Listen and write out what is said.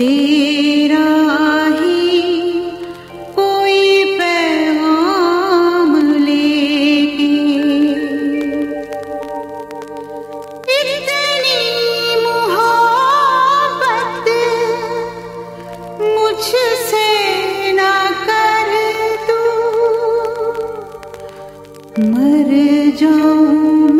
तेरा मर जाऊँ